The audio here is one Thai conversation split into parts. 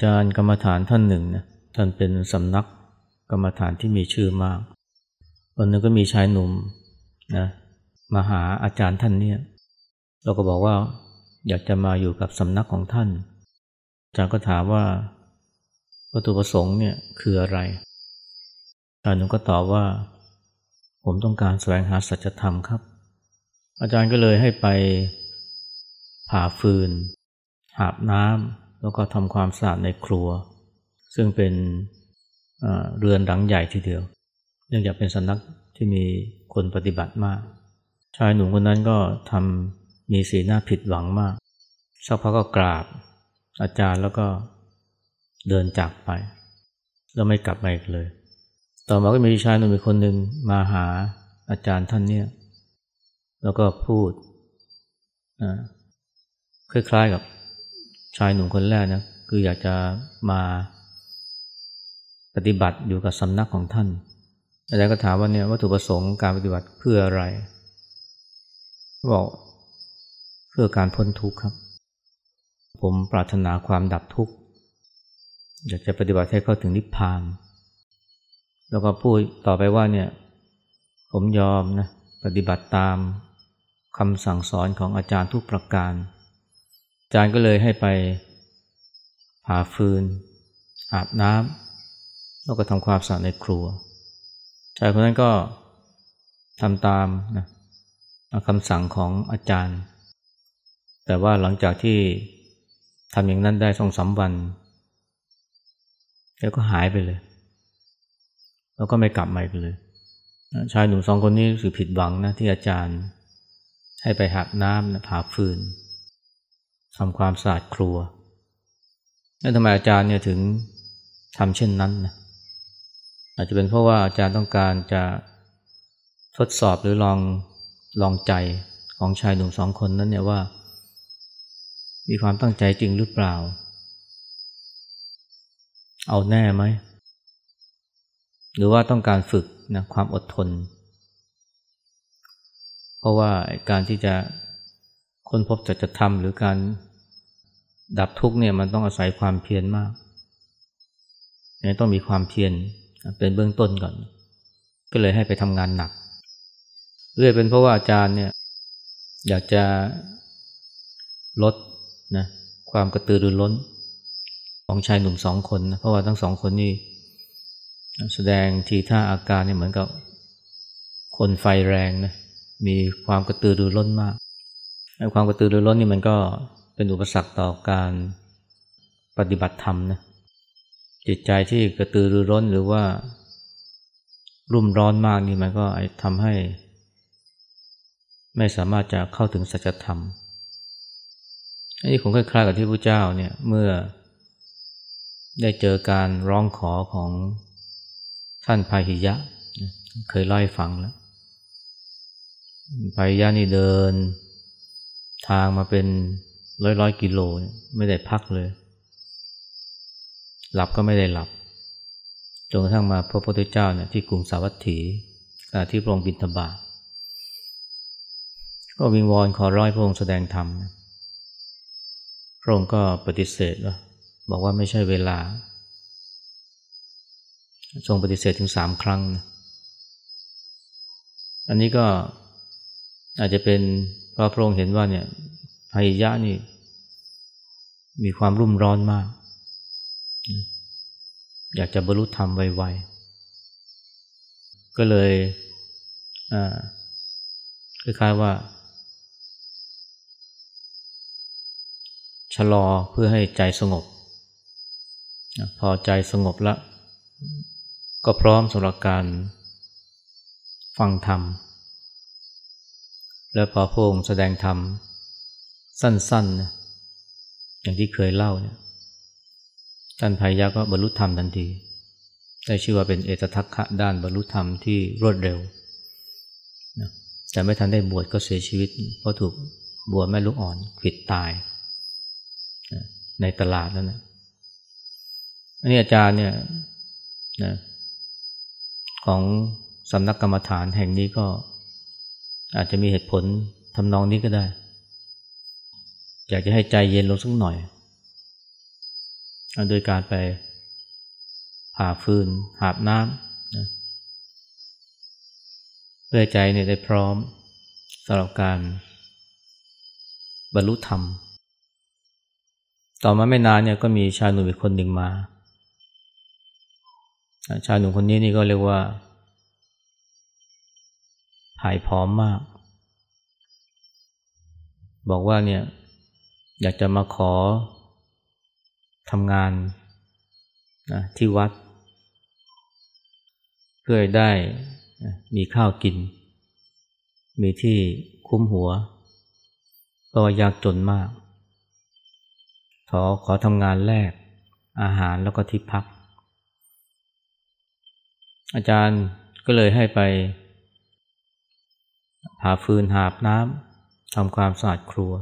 อาจารย์กรรมฐานท่านหนึ่งนะท่านเป็นสำนักกรรมฐานที่มีชื่อมาก วันนึงก็มีชายหนุ่มนะมาหาอาจารย์ท่านเนี่ยเราก็บอกว่าอยากจะมาอยู่กับสำนักของท่าน อาจารย์ก็ถามว่าวัตถุประสงค์เนี่ยคืออะไรอาจารย์หนุ่มก็ตอบว่า ผมต้องการแสวงหาสัจธรรมครับ อาจารย์ก็เลยให้ไปผ่าฟืน หาบน้ำ แล้วก็ทำความสะอาดในครัว ซึ่งเป็นเรือนหลังใหญ่ทีเดียว เนื่องจากเป็นสำนักที่มีคนปฏิบัติมาก ชายหนุ่มคนนั้นก็ทำมีสีหน้าผิดหวังมากสักพักก็กราบอาจารย์แล้วก็เดินจากไป แล้วไม่กลับมาอีกเลย ต่อมาก็มีชายหนุ่มอีกคนหนึ่งมาหาอาจารย์ท่านเนี่ยแล้วก็พูดคล้ายๆกับ ชายหนุ่มคนแรกนะคืออยากจะมาปฏิบัติอยู่กับสำนักของท่านอาจารย์ก็ถามว่าเนี่ยวัตถุประสงค์การปฏิบัติเพื่ออะไรบอกเพื่อการพ้นทุกข์ครับ ผมปรารถนาความดับทุกข์อยากจะปฏิบัติให้เข้าถึงนิพพาน แล้วก็พูดต่อไปว่าเนี่ย ผมยอมนะปฏิบัติตามคำสั่งสอนของอาจารย์ทุกประการ จารย์ก็เลยให้ไปผ่าฟืน อาบน้ำแล้วก็ทำความสะอาดในครัวชายคนนั้นก็ทำตามนะคำสั่งของอาจารย์ แต่ว่าหลังจากที่ทำอย่างนั้นได้สองสาวัน แล้วก็หายไปเลย แล้วก็ไม่กลับมาอีกเลย ชายหนุ่มสองคนนี้รู้สึกผิดหวังนะที่อาจารย์ให้ไปหักน้ำนะผ่าฟืน ทำความสะอาดครัวแล้วทำไมอาจารย์เนี่ยถึงทำเช่นนั้นนะอาจจะเป็นเพราะว่าอาจารย์ต้องการจะทดสอบหรือลองลองใจของชายหนุ่มสองคนนั้นเนี่ยว่า มีความตั้งใจจริงหรือเปล่า เอาแน่ไหม หรือว่าต้องการฝึกนะความอดทน เพราะว่าการที่จะ ค้นพบจัจธรรมหรือการดับทุกเนี่ยมันต้องอาศัยความเพียรมากนี่ต้องมีความเพียรเป็นเบื้องต้นก่อน ก็เลยให้ไปทำงานหนักเรื่อยเป็นเพราะว่าอาจารย์เนี่ยอยากจะลดนะความกระตือรือร้น ของชายหนุ่มสองคนนะเพราะว่าทั้งสองคนนี่แสดงทีท่าอาการเนี่ยเหมือนกับคนไฟแรงนะมีความกระตือรือร้นมาก ความกระตือรือร้นนี่มันก็เป็นอุปสรรคต่อการปฏิบัติธรรมนะจิตใจที่กระตือรือร้นหรือว่า รุ่มร้อนมากนี่มันก็ทำให้ ไม่สามารถจะเข้าถึงสัจธรรมอันนี้คงคล้ายๆกับที่พระเจ้าเนี่ยเมื่อ ได้เจอการร้องขอของท่านพาหิยะ เคยเล่าให้ฟังแล้วพาหิยะนี่เดิน ทางมาเป็นร้อยร้อยกิโลไม่ได้พักเลย หลับก็ไม่ได้หลับจนกระทั่งมาพระพุทธเจ้าเนี่ยที่กรุงสาวัตถีที่พระองค์บิณฑบาตก็วิงวอนขอร้อยพระองค์แสดงธรรมพระองค์ก็ปฏิเสธว่าบอกว่าไม่ใช่เวลา ทรงปฏิเสธถึงสามครั้ง อันนี้ก็อาจจะเป็น ราะพระองค์เห็นว่าเนี่ยพายะนี่ มีความรุ่มร้อนมาก อยากจะบรรลุธรรมไวๆ ก็เลยคล้ายๆว่า ชะลอเพื่อให้ใจสงบ พอใจสงบแล้วก็พร้อมสำหรับการฟังธรรม แล้วพอพระองค์แสดงธรรมสั้นๆนะอย่างที่เคยเล่าเนี่ยท่านพายะก็บรรลุธรรมทันที ได้ชื่อว่าเป็นเอตทัคคะด้านบรรลุธรรมที่รวดเร็วนะแต่ไม่ทันได้บวชก็เสียชีวิต เพราะถูกบวชแม่ลูกอ่อนขิดตาย ในตลาดแล้วนะอันนี้อาจารย์เนี่ยนะของสำนักกรรมฐานแห่งนี้ก็ อาจจะมีเหตุผลทำนองนี้ก็ได้ อยากจะให้ใจเย็นลงสักหน่อย โดยการไปผ่าฟืน หาบน้ำนะเพื่อใจเนี่ยได้พร้อมสำหรับการบรรลุธรรม ต่อมาไม่นานเนี่ยก็มีชายหนุ่มอีกคนหนึ่งมา ชายหนุ่มคนนี้นี่ก็เรียกว่า ผายพร้อมมาก บอกว่าเนี่ย อยากจะมาขอทำงานนะที่วัด เพื่อได้มีข้าวกิน มีที่คุ้มหัวเพราะยากจนมาก ขอขอทำงานแลกอาหารแล้วก็ที่พัก อาจารย์ก็เลยให้ไป หาฟืนหาบน้ำทำความสะอาดครัว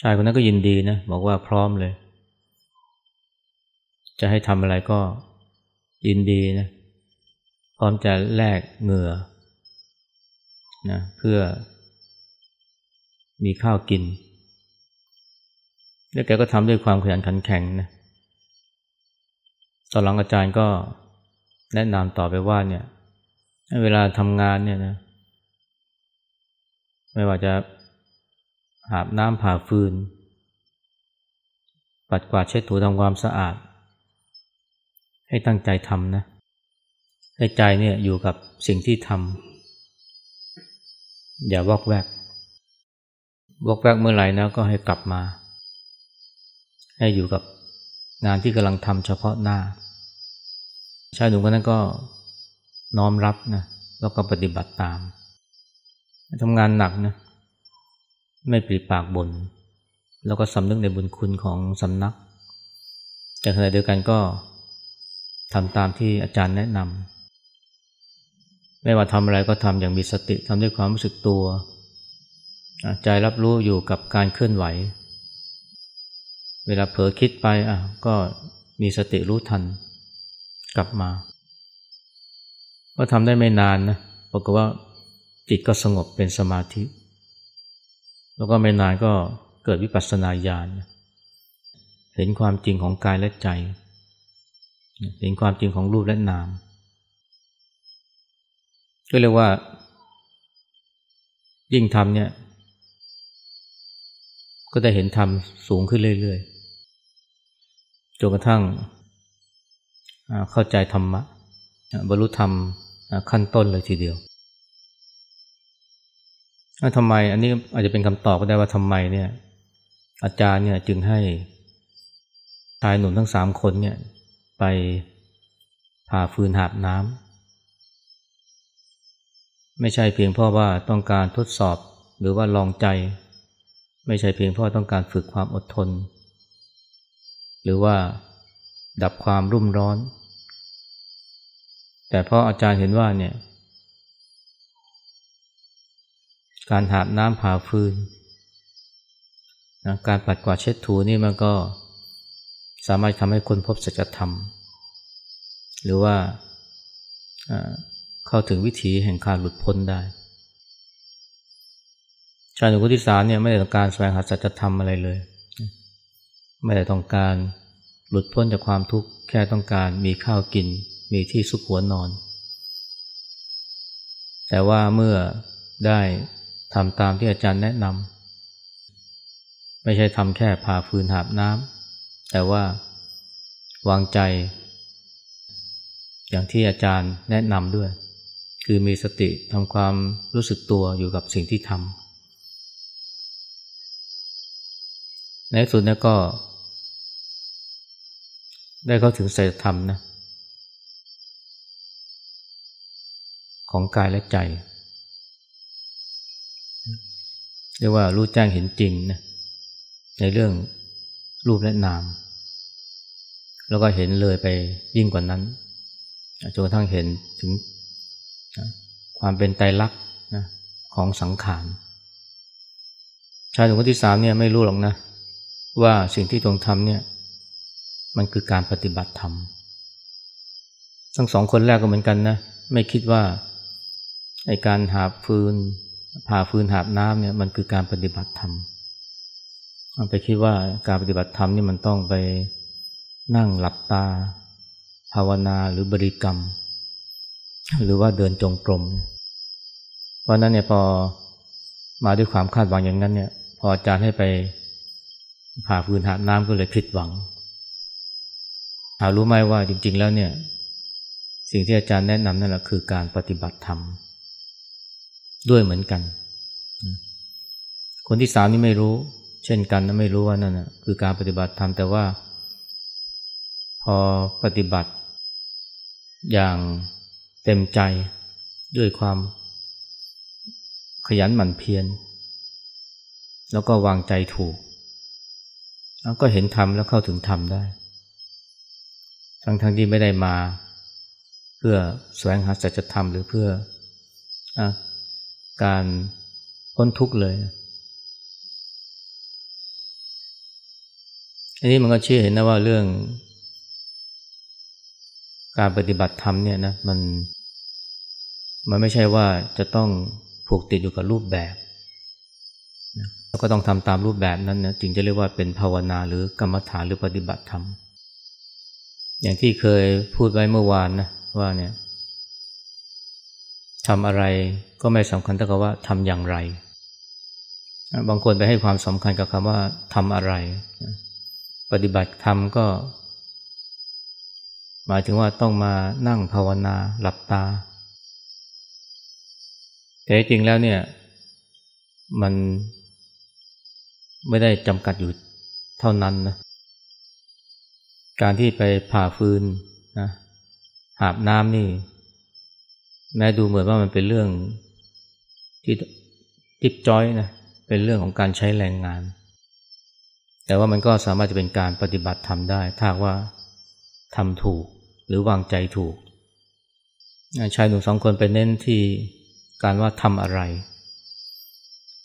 ชายคนนั้นก็ยินดีนะ บอกว่าพร้อมเลย จะให้ทำอะไรก็ยินดีนะ พร้อมจะแลกเหงื่อนะเพื่อมีข้าวกิน แล้วแกก็ทำด้วยความขยันขันแข็งนะ ตอนหลังอาจารย์ก็แนะนำต่อไปว่าเนี่ย เวลาทำงานเนี่ยนะ ไม่ว่าจะหาบน้ำผ่าฟืน ปัดกวาดเช็ดถูทำความสะอาด ให้ตั้งใจทำนะ ให้ใจเนี่ยอยู่กับสิ่งที่ทำอย่าวอกแวก วอกแวกเมื่อไหร่นะก็ให้กลับมา ให้อยู่กับงานที่กำลังทำเฉพาะหน้าชายหนุ่มคนนั้นก็ น้อมรับนะแล้วก็ปฏิบัติตามทำงานหนักนะไม่ปรีปากบนแล้วก็สำนึกในบุญคุณของสำนัก แต่ขณะเดียวกันก็ทำตามที่อาจารย์แนะนำไม่ว่าทำอะไรก็ทำอย่างมีสติทำด้วยความรู้สึกตัว ใจรับรู้อยู่กับการเคลื่อนไหว เวลาเผลอคิดไปอะก็มีสติรู้ทันกลับมา ก็ทำได้ไม่นานนะปรากฏว่าจิตก็สงบเป็นสมาธิ แล้วก็ไม่นานก็เกิดวิปัสสนาญาณเห็นความจริงของกายและใจ เห็นความจริงของรูปและนาม ก็เรียกว่า ยิ่งทำเนี่ยก็ได้เห็นธรรมสูงขึ้นเรื่อยๆจนกระทั่งเข้าใจธรรมะบรรลุธรรม ขั้นต้นเลยทีเดียวทำไมอันนี้อาจจะเป็นคำตอบก็ได้ว่าทำไมเนี่ย อาจารย์เนี่ยจึงให้ชายหนุ่มทั้งสามคนเนี่ย ไปผ่าฟืนหาบน้ำไม่ใช่เพียงเพราะว่าต้องการทดสอบหรือว่าลองใจ ไม่ใช่เพียงเพราะต้องการฝึกความอดทน หรือว่าดับความรุ่มร้อน แต่พราะอาจารย์เห็นว่าเนี่ย การหาบน้ำผ่าฟืนนะการปัดกวาดเช็ดถูนี่มันก็สามารถทำให้คนพบสัจธรรม หรือว่าเข้าถึงวิถีแห่งการหลุดพ้นได้ ชายหนุ่มคนที่สามเนี่ยไม่ได้ต้องการแสวงหาสัจธรรมอะไรเลย ไม่ได้ต้องการหลุดพ้นจากความทุกข์แค่ต้องการมีข้าวกิน มีที่ซุกหัวนอน แต่ว่าเมื่อได้ทำตามที่อาจารย์แนะนำไม่ใช่ทำแค่พาฟืนหาบน้ำแต่ว่าวางใจ อย่างที่อาจารย์แนะนำด้วย คือมีสติทำความรู้สึกตัวอยู่กับสิ่งที่ทำในสุดนี้ก็ ได้เข้าถึงสัจธรรมนะ ของกายและใจ เรียกว่ารู้แจ้งเห็นจริงนะในเรื่องรูปและนาม แล้วก็เห็นเลยไปยิ่งกว่านั้นจนกระทั่งเห็นถึงความเป็นไตรลักษณ์นะของสังขารชายหนุ่มคนที่สามเนี่ยไม่รู้หรอกนะ ว่าสิ่งที่ตรงทำเนี่ย มันคือการปฏิบัติธรรมทั้งสองคนแรกก็เหมือนกันนะ ไม่คิดว่า ไอการหาฟืนผ่าฟืนหาบน้ำเนี่ยมันคือการปฏิบัติธรรมไปคิดว่าการปฏิบัติธรรมนี่มันต้องไปนั่งหลับตา ภาวนาหรือบริกรรม หรือว่าเดินจงกรมเพราะนั้นเนี่ยพอมาด้วยความคาดหวังอย่างนั้นเนี่ย พออาจารย์ให้ไปผ่าฟืนหาน้ำก็เลยผิดหวัง หารู้ไหมว่าจริง ๆ แล้วเนี่ย สิ่งที่อาจารย์แนะนำนั่นแหละคือการปฏิบัติธรรม ด้วยเหมือนกัน คนที่สามนี่ไม่รู้ เช่นกันนะไม่รู้ว่านั่นนะคือการปฏิบัติธรรมแต่ว่า พอปฏิบัติ อย่างเต็มใจด้วยความขยันหมั่นเพียรแล้วก็วางใจถูก แล้วก็เห็นธรรมแล้วเข้าถึงธรรมได้ ทั้งๆทที่ไม่ได้มา เพื่อแสวงหาสัจธรรมหรือเพื่ออ การพ้นทุกข์เลยอันนี้มันก็ชื่อเห็นนะว่าเรื่อง การปฏิบัติธรรมเนี่ยนะมัน มันไม่ใช่ว่าจะต้องผูกติดอยู่กับรูปแบบแล้วก็ต้องทำตามรูปแบบนั้นนะจึงจะเรียกว่าเป็นภาวนาหรือกรรมฐานหรือปฏิบัติธรรม อย่างที่เคยพูดไว้เมื่อวานนะว่าเนี่ย ทำอะไรก็ไม่สำคัญเท่ากับว่าทำอย่างไร บางคนไปให้ความสำคัญกับคำว่าทำอะไร ปฏิบัติธรรมก็ หมายถึงว่าต้องมานั่งภาวนาหลับตา แต่จริงแล้วเนี่ย มันไม่ได้จำกัดอยู่เท่านั้นนะ การที่ไปผ่าฟืนนะหาบน้ำนี่ แม้ดูเหมือนว่ามันเป็นเรื่องที่ทิบจ้อยนะเป็นเรื่องของการใช้แรงงาน แต่ว่ามันก็สามารถจะเป็นการปฏิบัติทำได้ถ้าว่าทำถูกหรือวางใจถูกชายหนุ่มสองคนไปเน้นที่การว่าทำอะไร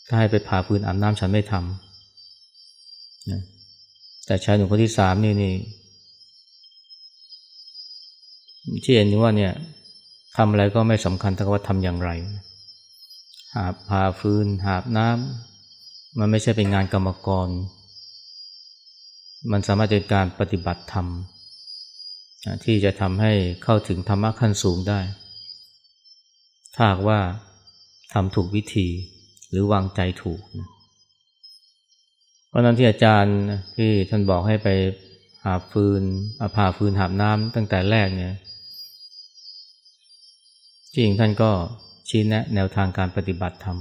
ถ้าให้ไปผ่าฟืนอาบน้ำฉันไม่ทำนะแต่ชายหนุ่มคนที่สามนี่นี่ที่เห็นว่าเนี่ย ทำอะไรก็ไม่สำคัญแต่ว่าทำอย่างไร หาพาฟืน หาบน้ำมันไม่ใช่เป็นงานกรรมกร มันสามารถเป็นการปฏิบัติธรรม ที่จะทำให้เข้าถึงธรรมะขั้นสูงได้ ถ้าหากว่าทำถูกวิธีหรือวางใจถูกนะราะนั้นที่อาจารย์ที่ท่านบอกให้ไปหาฟืนอาผ่าฟืนหาบน้ำตั้งแต่แรกเนี่ย จริงท่านก็ชี้แนะแนวทางการปฏิบัติธรรม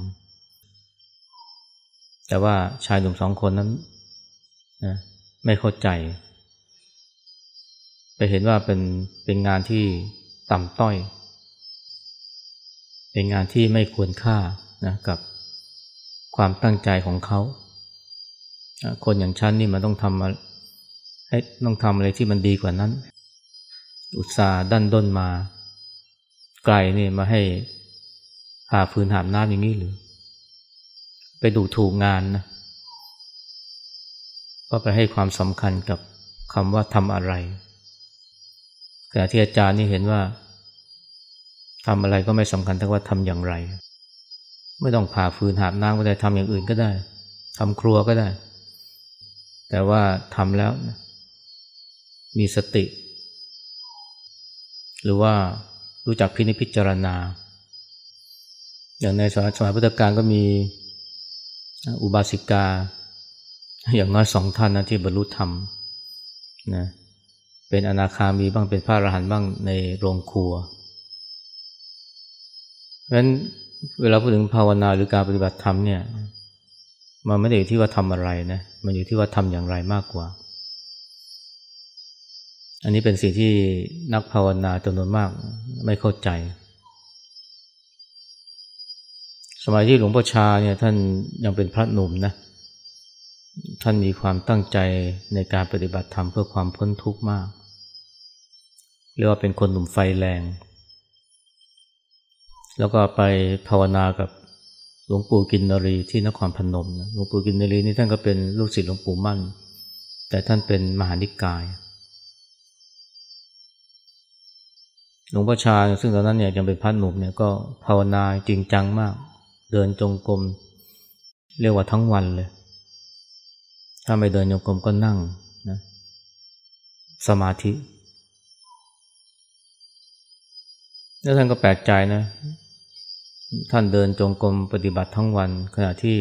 แต่ว่าชายหนุ่มสองคนนั้นนะไม่เข้าใจ ไปเห็นว่าเป็นเป็นงานที่ต่ำต้อย เป็นงานที่ไม่ควรค่านะกับความตั้งใจของเขา คนอย่างฉันนี่มันต้องทำให้ต้องทำอะไรที่มันดีกว่านั้น อุตส่าห์ดันด้นมา ไกลนี่มาให้หาฟืนหามน้ำอย่างนี้หรือ ไปดูถูกงานนะก็ไปให้ความสำคัญกับคำว่าทำอะไรแต่ที่อาจารย์นี่เห็นว่าทำอะไรก็ไม่สำคัญแต่ว่าทำอย่างไร ไม่ต้องผ่าฟืนหาบน้ำก็ได้ทำอย่างอื่นก็ได้ทำครัวก็ได้ แต่ว่าทำแล้ว มีสติ หรือว่า รู้จักพินิจพิจารณา อย่างในสมัยสมัยพุทธกาลก็มีอุบาสิกา อย่างน้อยสองท่านนะที่บรรลุธรรมนะเป็นอนาคามีบ้างเป็นพระอรหันต์บ้างในโรงครัวเพราะฉะนั้นเวลาพูดถึงภาวนาหรือการปฏิบัติธรรมเนี่ยมันไม่ได้อยู่ที่ว่าทำอะไรนะมันอยู่ที่ว่าทำอย่างไรมากกว่า อันนี้เป็นสิ่งที่นักภาวนาจำนวนมากไม่เข้าใจ สมัยที่หลวงพ่อชาเนี่ยท่านยังเป็นพระหนุ่มนะ ท่านมีความตั้งใจในการปฏิบัติธรรมเพื่อความพ้นทุกข์มาก เรียกว่าเป็นคนหนุ่มไฟแรง แล้วก็ไปภาวนากับหลวงปู่กินนรีที่นครพนมนะหลวงปู่กินนรีนี่ท่านก็เป็นลูกศิษย์หลวงปู่มั่น แต่ท่านเป็นมหานิกาย ลวงพ่อชาซึ่งตอนนั้นเนี่ยยังเป็นพระหนุ่มเนี่ยก็ภาวนาจริงจังมาก เดินจงกรมเรียกว่าทั้งวันเลย ถ้าไม่เดินโยกรมก็นั่งนะสมาธิ แล้วท่านก็แปลกใจนะ ท่านเดินจงกรมปฏิบัติทั้งวัน ขณะที่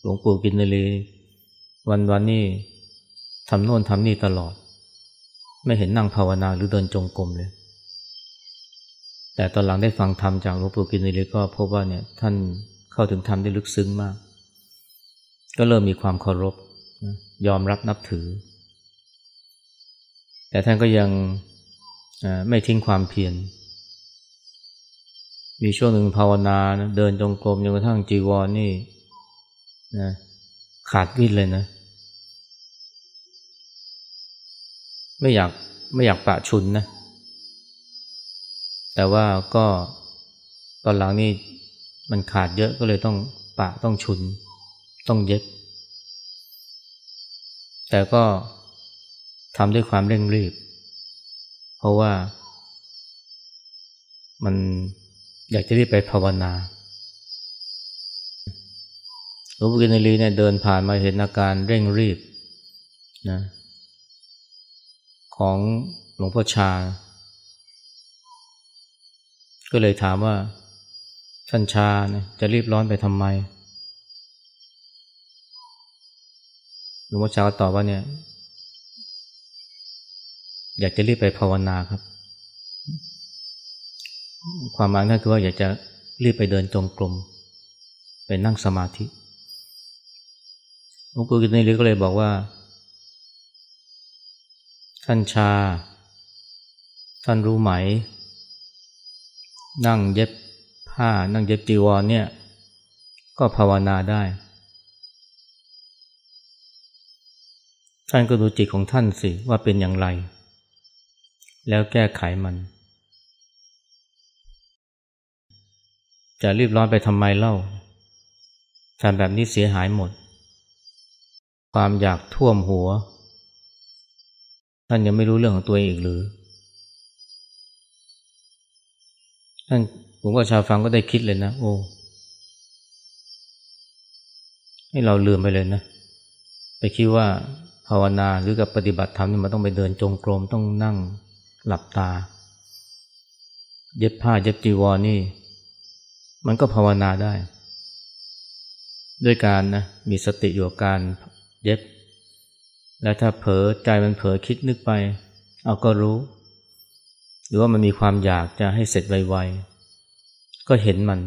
หลวงปู่กินนรีวันวันนี้ทำโน่นทำนี่ตลอด ไม่เห็นนั่งภาวนาหรือเดินจงกรมเลย แต่ตอนหลังได้ฟังธรรมจากหลวงปู่กินนรีก็พบว่าเนี่ยท่านเข้าถึงธรรมได้ลึกซึ้งมาก ก็เริ่มมีความเคารพยอมรับนับถือ แต่ท่านก็ยังไม่ทิ้งความเพียรมีช่วงหนึ่งภาวนานะเดินจงกรมจนกระทั่งจีวรนนี่นะขาดวิ่นเลยนะ ไม่อยากไม่อยากปะชุนนะ แต่ว่าก็ตอนหลังนี่มันขาดเยอะก็เลยต้องปะต้องชุน ต้องเย็บ แต่ก็ทำด้วยความเร่งรีบ เพราะว่ามันอยากจะรีบไปภาวนาหลวงปู่กินรีเนี่ยเดินผ่านมาเห็นอาการเร่งรีบนะของหลวงพ่อชา ก็เลยถามว่าท่านชาเนี่ยจะรีบร้อนไปทำไมหลวงพ่อชาก็ตอบว่าเนี่ย อยากจะรีบไปภาวนาครับ ความหมายนั่นคือว่าอยากจะรีบไปเดินจงกรมไปนั่งสมาธิหลวงปู่กินนีก็เลยบอกว่า ท่านชา ท่านรู้ไหม นั่งเย็บผ้า นั่งเย็บจีวรเนี่ย ก็ภาวนาได้ ท่านก็ดูจิตของท่านสิว่าเป็นอย่างไร แล้วแก้ไขมัน จะรีบร้อนไปทำไมเล่าทำแบบนี้เสียหายหมด ความอยากท่วมหัว ท่านยังไม่รู้เรื่องของตัวเองอีกหรือ ท่านผมก็ชาวฟังก็ได้คิดเลยนะ โอ้ให้เราลืมไปเลยนะ ไปคิดว่าภาวนาหรือกับปฏิบัติธรรมนี่มันต้องไปเดินจงกรมต้องนั่งหลับตา เย็บผ้าเย็บจีวรนี่ มันก็ภาวนาได้ ด้วยการนะมีสติอยู่กับการเย็บ แล้วถ้าเผลอใจมันเผลอคิดนึกไป เอาก็รู้ หรือว่ามันมีความอยากจะให้เสร็จไวๆ ก็เห็นมัน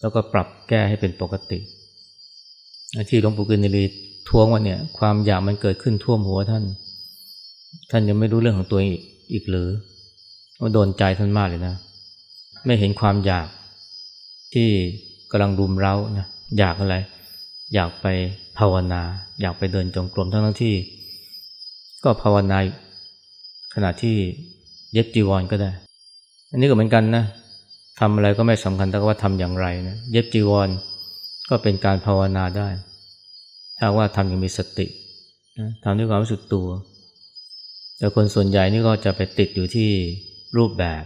แล้วก็ปรับแก้ให้เป็นปกติ ที่หลวงปู่กินรีท้วงว่าเนี่ย ความอยากมันเกิดขึ้นท่วมหัวท่าน ท่านยังไม่รู้เรื่องของตัวเองอีกหรือว่าโดนใจท่านมากเลยนะ ไม่เห็นความอยากที่กำลังรุมเร้านะอยากอะไร อยากไปภาวนา อยากไปเดินจงกรมทั้งทั้งที่ ก็ภาวนาขณะที่ เย็บจีวรก็ได้ อันนี้ก็เหมือนกันนะทำอะไรก็ไม่สำคัญแต่ว่าทำอย่างไรนะเย็บจีวรก็เป็นการภาวนาได้ ถ้าว่าทำอย่างมีสติทำด้วยความรู้สึกตัว แต่คนส่วนใหญ่นี่ก็จะไปติดอยู่ที่รูปแบบ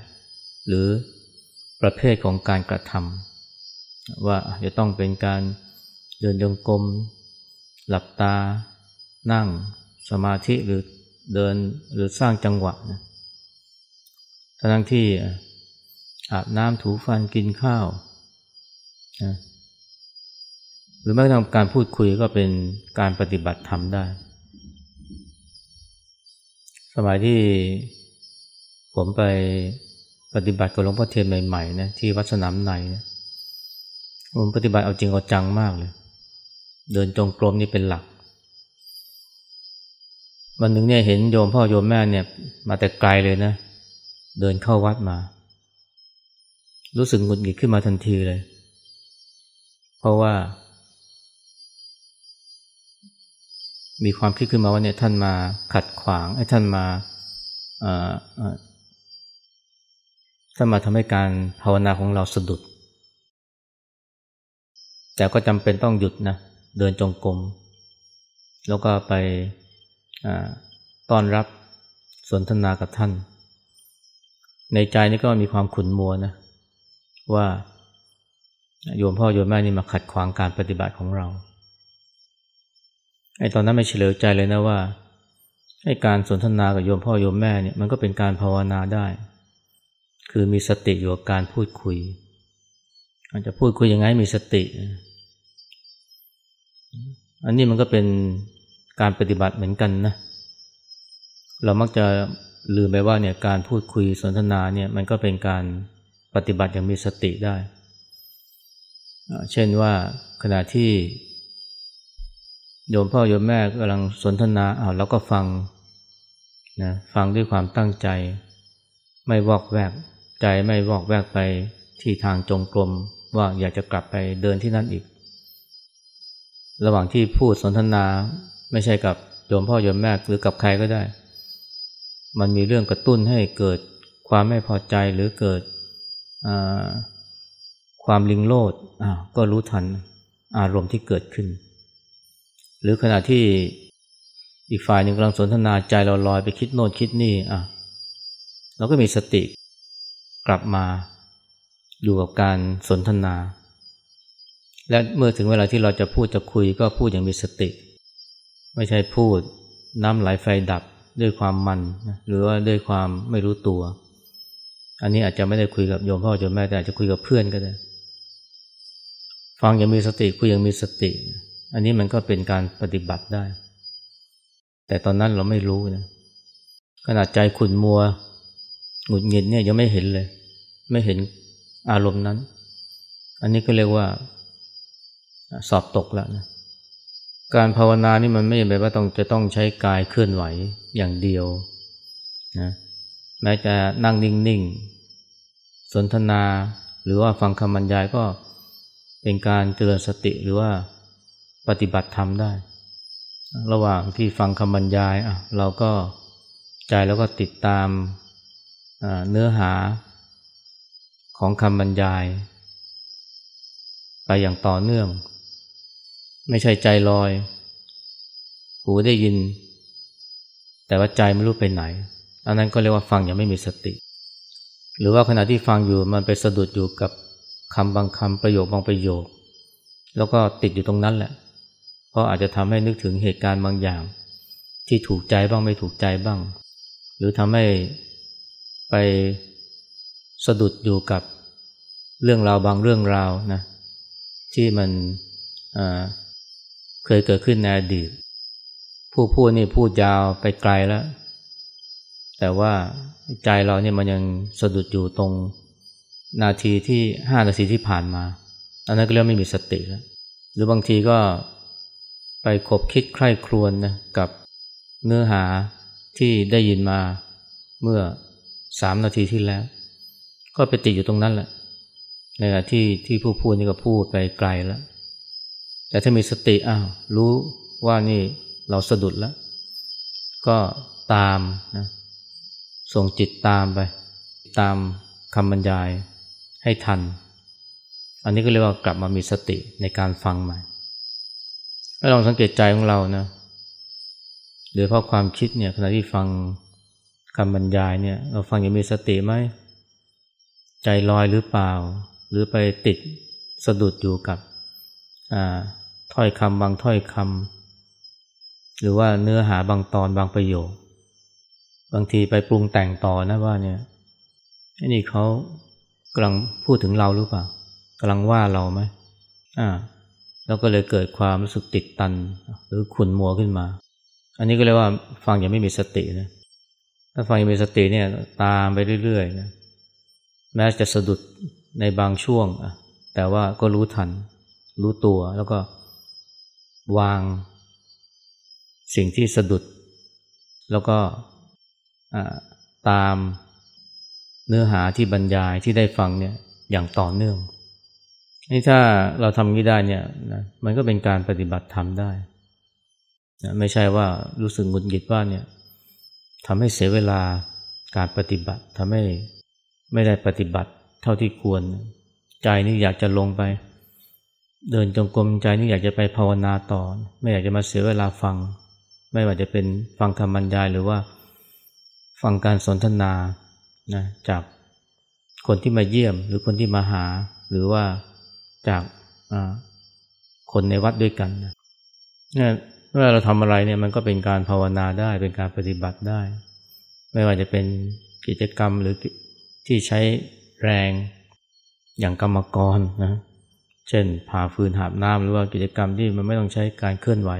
หรือประเภทของการกระทำว่าจะต้องเป็นการเดินยงกลมหลับตา นั่งสมาธิหรือเดินหรือสร้างจังหวะนะ ทั้งที่อาบน้ำถูฟันกินข้าวนะรือแม้กระทั่งการพูดคุยก็เป็นการปฏิบัติธรรมได้ สมัยที่ผมไปปฏิบัติกับหลวงพ่อเทียนใหม่ๆนะที่วัดสนามในนี่ยผมปฏิบัติเอาจริงเอาจังมากเลย เดินจงกรมนี่เป็นหลัก วันหนึ่งเนี่ยเห็นโยมพ่อโยมแม่เนี่ย มาแต่ไกลเลยนะเเดินเข้าวัดมา รู้สึกหงุดหงิดขึ้นมาทันทีเลย เพราะว่า มีความคิดขึ้นมาว่าเนี่ยท่านมาขัดขวางให้ท่านมาท่านมาทำให้การภาวนาของเราสะดุด แต่ก็จำเป็นต้องหยุดนะ เดินจงกรม แล้วก็ไปต้อนรับสนทนากับท่าน ในใจนี่ก็มีความขุนมัวนะ ว่าโยมพ่อโยมแม่นี่มาขัดขวางการปฏิบัติของเราไอ้ตอนนั้นไม่เฉลียวใจเลยนะว่าไอ้การสนทนากับโยมพ่อโยมแม่เนี่ยมันก็เป็นการภาวนาได้ คือมีสติอยู่กับการพูดคุยอาจจะพูดคุยยังไงมีสติ อันนี้มันก็เป็นการปฏิบัติเหมือนกันนะ เรามักจะ ลืมไปว่าเนี่ยการพูดคุยสนทนาเนี่ยมันก็เป็นการปฏิบัติอย่างมีสติได้ เช่นว่าขณะที่โยมพ่อโยมแม่กำลังสนทนาอ้าวเราก็ฟังนะฟังด้วยความตั้งใจ ไม่วอกแวกใจไม่วอกแวกไปที่ทางจงกรมว่าอยากจะกลับไปเดินที่นั่นอีก ระหว่างที่พูดสนทนาไม่ใช่กับโยมพ่อโยมแม่หรือกับใครก็ได้ มันมีเรื่องกระตุ้นให้เกิดความไม่พอใจหรือเกิดความลิงโลดก็รู้ทันอารมณ์ที่เกิดขึ้น หรือขณะที่อีกฝ่ายหนึ่งกำลังสนทนาใจเราลอยไปคิดโน่นคิดนี่อะเราก็มีสติกลับมาอยู่กับการสนทนา และเมื่อถึงเวลาที่เราจะพูดจะคุยก็พูดอย่างมีสติ ไม่ใช่พูดน้ำไหลไฟดับ ด้วยความมันนะหรือว่าด้วยความไม่รู้ตัว อันนี้อาจจะไม่ได้คุยกับโยมพ่อโยมแม่แต่อาจจะคุยกับเพื่อนก็ได้ ฟังย่างมีสติคุยย่างมีสติ อันนี้มันก็เป็นการปฏิบัติได้ แต่ตอนนั้นเราไม่รู้นะขนาดใจขุ่นมัวหงุดหงิดเนี่ยยังไม่เห็นเลย ไม่เห็นอารมณ์นั้น อันนี้ก็เรียกว่าสอบตกแล้วนะ การภาวนานี่มันไม่ใช่แบบว่าต้องจะต้องใช้กายเคลื่อนไหวอย่างเดียวนะแม้จะนั่งนิ่งๆ สนทนาหรือว่าฟังคำบรรยายก็เป็นการเจริญสติหรือว่าปฏิบัติธรรมได้ ระหว่างที่ฟังคำบรรยายอะเราก็ใจแล้วก็ติดตามเนื้อหาของคำบรรยาย ไปอย่างต่อเนื่อง ไม่ใช่ใจลอย หูได้ยิน แต่ว่าใจไม่รู้ไปไหน อันนั้นก็เรียกว่าฟังยังไม่มีสติ หรือว่าขณะที่ฟังอยู่มันไปสะดุดอยู่กับคำบางคำประโยคบางประโยค แล้วก็ติดอยู่ตรงนั้นแหละ เพราะอาจจะทำให้นึกถึงเหตุการณ์บางอย่าง ที่ถูกใจบ้างไม่ถูกใจบ้าง หรือทำให้ไปสะดุดอยู่กับเรื่องราวบางเรื่องราวนะที่มันอ่า เคยเกิดขึ้นในอดีต ผู้พูดนี่พูดยาวไปไกลแล้ว แต่ว่าใจเราเนี่ยมันยังสะดุดอยู่ตรงนาทีที่ห้านาทีที่ผ่านมา อันนั้นก็เรียกไม่มีสติแล้ว หรือบางทีก็ไปคบคิดใคร่ครวญนะกับเนื้อหาที่ได้ยินมาเมื่อสามนาทีที่แล้ว ก็ไปติดอยู่ตรงนั้นแหละในขณะที่ที่ผู้พูดนี่ก็พูดไปไกลแล้ว แต่ถ้ามีสติอ้าวรู้ว่านี่เราสะดุดแล้ว ก็ตามนะส่งจิตตามไป ตามคำบรรยายให้ทัน อันนี้ก็เรียกว่ากลับมามีสติในการฟังใหม่ให้ลองสังเกตใจของเรานะโดยเพราะความคิดเนี่ยขณะที่ฟังคำบรรยายเนี่ยเราฟังอย่างมีสติไหมใจลอยหรือเปล่า หรือไปติดสะดุดอยู่กับ ถ้อยคำบางถ้อยคำหรือว่าเนื้อหาบางตอนบางประโยค บางทีไปปรุงแต่งต่อนะว่าเนี่ยนี่เขากำลังพูดถึงเราหรือเปล่ากำลังว่าเราไหมอ่าแล้วก็เลยเกิดความรู้สึกติดตัน หรือขุ่นมัวขึ้นมา อันนี้ก็เรียกว่าฟังอย่างไม่มีสตินะถ้าฟังอย่างมีสติเนี่ยตามไปเรื่อยๆนะแม้จะสะดุดในบางช่วงแต่ว่าก็รู้ทัน รู้ตัวแล้วก็วางสิ่งที่สะดุด แล้วก็ตามเนื้อหาที่บรรยายที่ได้ฟังเนี่ยอย่างต่อเนื่องนี่ถ้าเราทำนี้ได้เนี่ยนะมันก็เป็นการปฏิบัติธรรมได้นะไม่ใช่ว่ารู้สึกหงุดหงิดว่าเนี่ยทำให้เสียเวลาการปฏิบัติทำให้ไม่ได้ปฏิบัติเท่าที่ควร ใจนี่อยากจะลงไป เดินจงกรมใจนี่อยากจะไปภาวนาต่อ ไม่อยากจะมาเสียเวลาฟัง ไม่ว่าจะเป็นฟังคำบรรยายหรือว่า ฟังการสนทนานะจากคนที่มาเยี่ยม หรือคนที่มาหา หรือว่าจากคนในวัดด้วยกันนะเนี่ยเวลาเราทำอะไรเนี่ยมันก็เป็นการภาวนาได้เป็นการปฏิบัติได้ ไม่ว่าจะเป็นกิจกรรมหรือที่ใช้แรงอย่างกรรมกรนะ เช่นผ่าฟืนหาบน้ำหรือว่ากิจกรรมที่มันไม่ต้องใช้การเคลื่อนไหว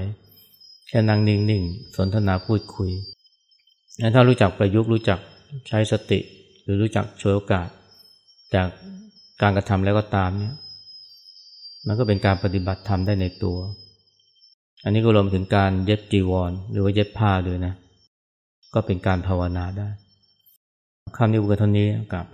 แค่นั่งนิ่งๆ สนทนาพูดคุยถ้ารู้จักประยุกต์รู้จักใช้สติ หรือรู้จักช่วยโอกาส จากการกระทำแล้วก็ตามเนี่ยมันก็เป็นการปฏิบัติธรรมได้ในตัว อันนี้ก็รวมถึงการเย็บจีวร หรือว่าเย็บผ้าด้วยนะ ก็เป็นการภาวนาได้คำนี้บุกเท่านี้กับ